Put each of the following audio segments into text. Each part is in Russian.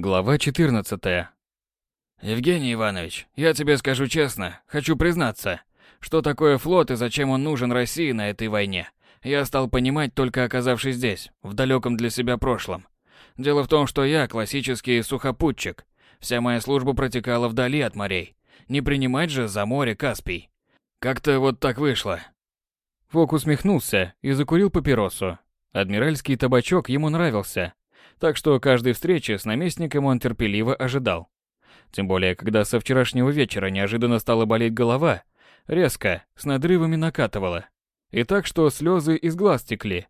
Глава 14. Евгений Иванович, я тебе скажу честно, хочу признаться, что такое флот и зачем он нужен России на этой войне. Я стал понимать только оказавшись здесь, в далеком для себя прошлом. Дело в том, что я классический сухопутчик. Вся моя служба протекала вдали от морей. Не принимать же за море Каспий. Как-то вот так вышло. Фок усмехнулся и закурил папиросу. Адмиральский табачок ему нравился, так что каждой встречи с наместником он терпеливо ожидал. Тем более, когда со вчерашнего вечера неожиданно стала болеть голова, резко, с надрывами накатывала. И так, что слезы из глаз текли.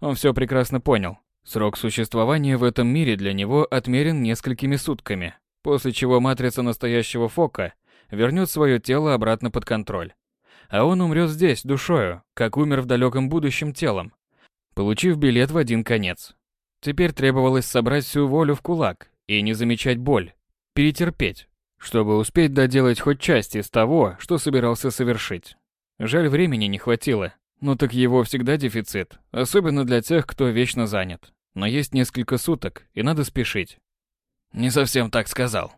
Он все прекрасно понял. Срок существования в этом мире для него отмерен несколькими сутками, после чего матрица настоящего Фока вернет свое тело обратно под контроль. А он умрет здесь, душою, как умер в далеком будущем телом, получив билет в один конец. Теперь требовалось собрать всю волю в кулак и не замечать боль, перетерпеть, чтобы успеть доделать хоть часть из того, что собирался совершить. Жаль, времени не хватило, но так его всегда дефицит, особенно для тех, кто вечно занят. Но есть несколько суток, и надо спешить. Не совсем так сказал.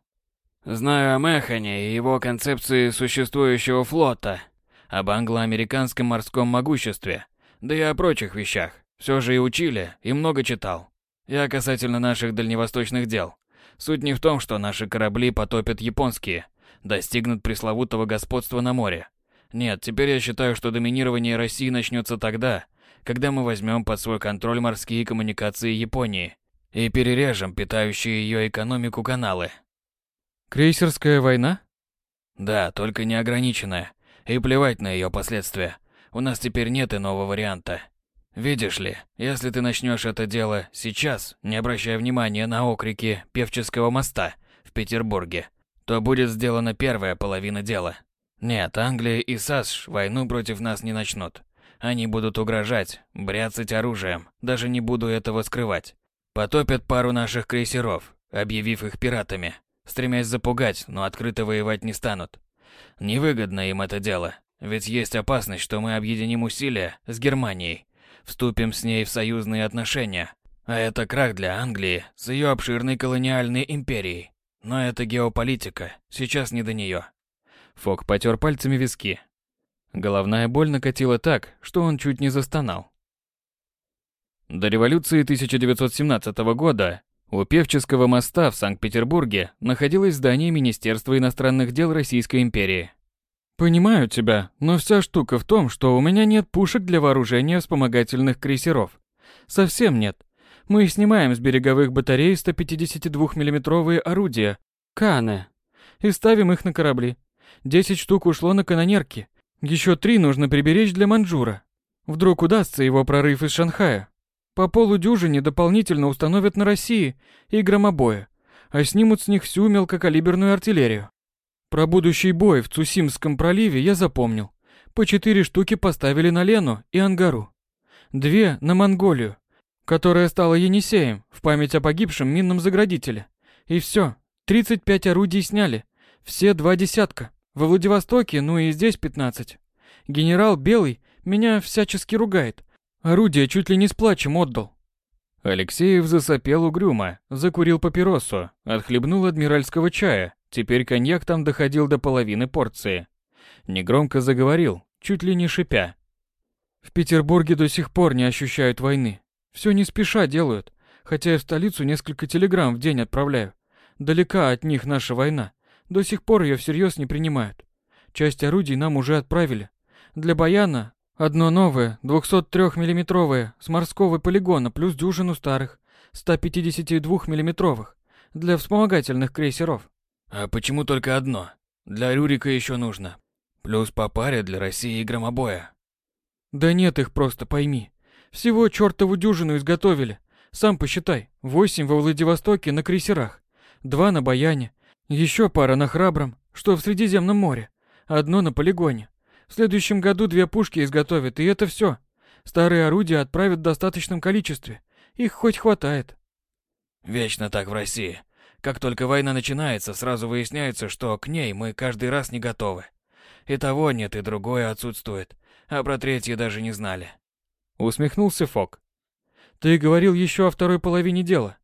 Знаю о Механе и его концепции существующего флота, об англо-американском морском могуществе, да и о прочих вещах. Все же и учили, и много читал. Я касательно наших дальневосточных дел. Суть не в том, что наши корабли потопят японские, достигнут пресловутого господства на море. Нет, теперь я считаю, что доминирование России начнется тогда, когда мы возьмем под свой контроль морские коммуникации Японии и перережем питающие ее экономику каналы. Крейсерская война? Да, только неограниченная. И плевать на ее последствия. У нас теперь нет иного варианта. Видишь ли, если ты начнешь это дело сейчас, не обращая внимания на окрики Певческого моста в Петербурге, то будет сделана первая половина дела. Нет, Англия и САСШ войну против нас не начнут. Они будут угрожать, бряцать оружием, даже не буду этого скрывать. Потопят пару наших крейсеров, объявив их пиратами, стремясь запугать, но открыто воевать не станут. Невыгодно им это дело, ведь есть опасность, что мы объединим усилия с Германией вступим с ней в союзные отношения. А это крах для Англии с ее обширной колониальной империей. Но это геополитика, сейчас не до нее. Фок потер пальцами виски. Головная боль накатила так, что он чуть не застонал. До революции 1917 года у Певческого моста в Санкт-Петербурге находилось здание Министерства иностранных дел Российской империи. «Понимаю тебя, но вся штука в том, что у меня нет пушек для вооружения вспомогательных крейсеров. Совсем нет. Мы снимаем с береговых батарей 152 миллиметровые орудия, Каны, и ставим их на корабли. Десять штук ушло на канонерки. Еще три нужно приберечь для Манжура. Вдруг удастся его прорыв из Шанхая. По полудюжине дополнительно установят на России и громобоя, а снимут с них всю мелкокалиберную артиллерию. Про будущий бой в Цусимском проливе я запомнил. По четыре штуки поставили на Лену и Ангару. Две на Монголию, которая стала Енисеем в память о погибшем минном заградителе. И все, 35 орудий сняли. Все два десятка. Во Владивостоке, ну и здесь 15. Генерал Белый меня всячески ругает. Орудие чуть ли не с плачем отдал. Алексеев засопел угрюмо, закурил папиросу, отхлебнул адмиральского чая Теперь коньяк там доходил до половины порции. Негромко заговорил, чуть ли не шипя. В Петербурге до сих пор не ощущают войны. Все не спеша делают, хотя я в столицу несколько телеграмм в день отправляю. Далека от них наша война. До сих пор ее всерьез не принимают. Часть орудий нам уже отправили. Для Баяна одно новое, 203-миллиметровое, с морского полигона, плюс дюжину старых, 152-миллиметровых, для вспомогательных крейсеров. А почему только одно? Для Рюрика еще нужно. Плюс по паре для России и громобоя. Да нет их просто, пойми. Всего чертову дюжину изготовили. Сам посчитай. Восемь во Владивостоке на крейсерах. Два на Баяне. Еще пара на Храбром, что в Средиземном море. Одно на полигоне. В следующем году две пушки изготовят, и это все. Старые орудия отправят в достаточном количестве. Их хоть хватает. Вечно так в России. Как только война начинается, сразу выясняется, что к ней мы каждый раз не готовы. И того нет, и другое отсутствует. А про третье даже не знали. Усмехнулся Фок. Ты говорил еще о второй половине дела.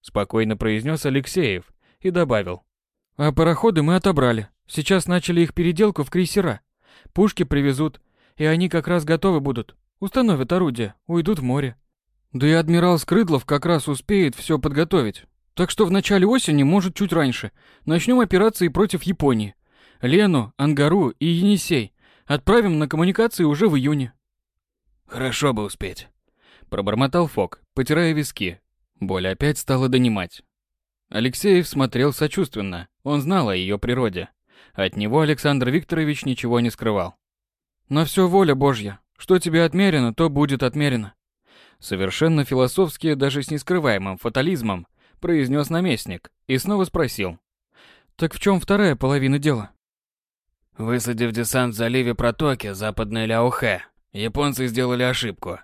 спокойно произнес Алексеев и добавил. А пароходы мы отобрали. Сейчас начали их переделку в крейсера. Пушки привезут, и они как раз готовы будут. Установят орудия, уйдут в море. Да и адмирал Скрыдлов как раз успеет все подготовить. Так что в начале осени, может чуть раньше, начнем операции против Японии. Лену, Ангару и Енисей отправим на коммуникации уже в июне. Хорошо бы успеть. Пробормотал Фок, потирая виски. Боль опять стала донимать. Алексеев смотрел сочувственно, он знал о ее природе. От него Александр Викторович ничего не скрывал. «На все воля Божья. Что тебе отмерено, то будет отмерено». Совершенно философски, даже с нескрываемым фатализмом, произнес наместник и снова спросил. «Так в чем вторая половина дела?» Высадив десант в заливе Протоки, западной Ляохэ, японцы сделали ошибку.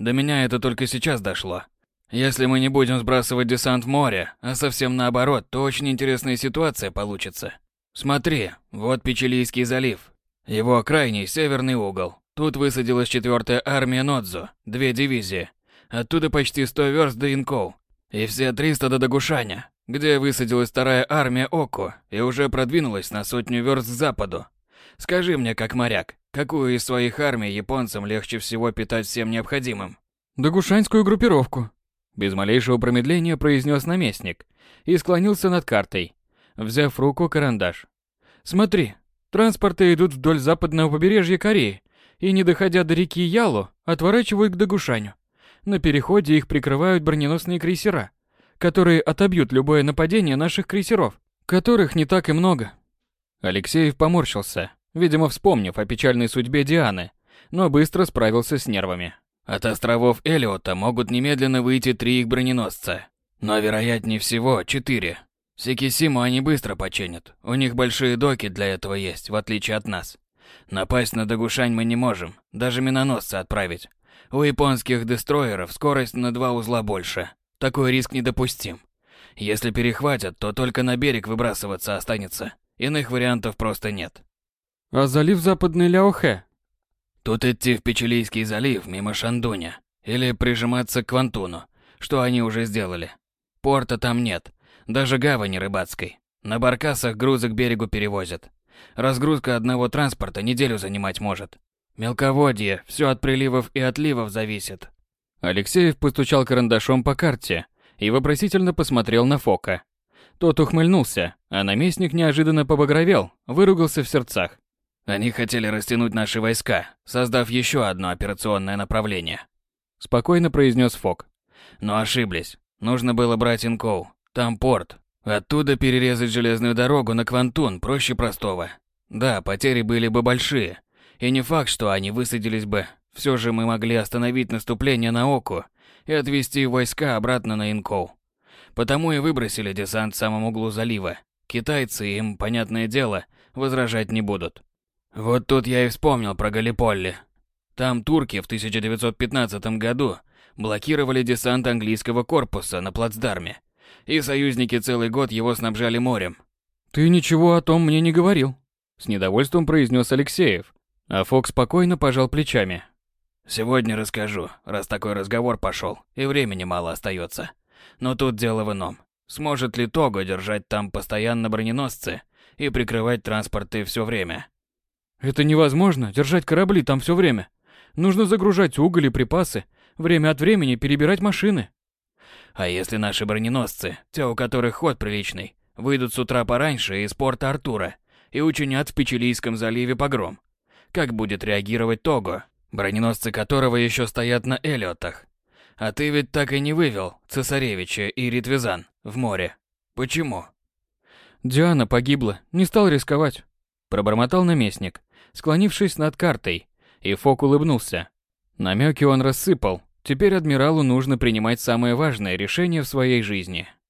До меня это только сейчас дошло. Если мы не будем сбрасывать десант в море, а совсем наоборот, то очень интересная ситуация получится. Смотри, вот Печилийский залив. Его крайний северный угол. Тут высадилась четвертая армия Нодзу, две дивизии. Оттуда почти 100 верст до Инкоу. И все 300 до Дагушаня, где высадилась вторая армия Оку и уже продвинулась на сотню верст к западу. Скажи мне, как моряк, какую из своих армий японцам легче всего питать всем необходимым? Дагушанскую группировку. Без малейшего промедления произнес наместник и склонился над картой, взяв в руку карандаш. Смотри, транспорты идут вдоль западного побережья Кореи и, не доходя до реки Ялу, отворачивают к Дагушаню. На переходе их прикрывают броненосные крейсера, которые отобьют любое нападение наших крейсеров, которых не так и много. Алексеев поморщился, видимо, вспомнив о печальной судьбе Дианы, но быстро справился с нервами. От островов Элиота могут немедленно выйти три их броненосца, но вероятнее всего четыре. Сикисиму они быстро починят, у них большие доки для этого есть, в отличие от нас. Напасть на Дагушань мы не можем, даже миноносцы отправить. У японских дестроеров скорость на два узла больше. Такой риск недопустим. Если перехватят, то только на берег выбрасываться останется. Иных вариантов просто нет. А залив Западный Ляохэ? Тут идти в Печилийский залив мимо Шандуня. Или прижиматься к Квантуну, что они уже сделали. Порта там нет, даже гавани рыбацкой. На баркасах грузы к берегу перевозят. Разгрузка одного транспорта неделю занимать может. Мелководье, все от приливов и отливов зависит. Алексеев постучал карандашом по карте и вопросительно посмотрел на Фока. Тот ухмыльнулся, а наместник неожиданно побагровел, выругался в сердцах. Они хотели растянуть наши войска, создав еще одно операционное направление. Спокойно произнес Фок. Но ошиблись. Нужно было брать Инкоу. Там порт. Оттуда перерезать железную дорогу на Квантун проще простого. Да, потери были бы большие, и не факт, что они высадились бы. Все же мы могли остановить наступление на Оку и отвести войска обратно на Инкоу. Потому и выбросили десант в самом углу залива. Китайцы им, понятное дело, возражать не будут. Вот тут я и вспомнил про Галиполли. Там турки в 1915 году блокировали десант английского корпуса на плацдарме, и союзники целый год его снабжали морем. «Ты ничего о том мне не говорил», — с недовольством произнес Алексеев, а Фокс спокойно пожал плечами. «Сегодня расскажу, раз такой разговор пошел, и времени мало остается. Но тут дело в ином. Сможет ли Того держать там постоянно броненосцы и прикрывать транспорты все время?» «Это невозможно, держать корабли там все время. Нужно загружать уголь и припасы, время от времени перебирать машины». «А если наши броненосцы, те, у которых ход приличный, выйдут с утра пораньше из порта Артура и учинят в Печилийском заливе погром? Как будет реагировать Того, броненосцы которого еще стоят на Элиотах? А ты ведь так и не вывел цесаревича и Ритвизан в море. Почему? Диана погибла, не стал рисковать. Пробормотал наместник, склонившись над картой, и Фок улыбнулся. Намеки он рассыпал, теперь адмиралу нужно принимать самое важное решение в своей жизни –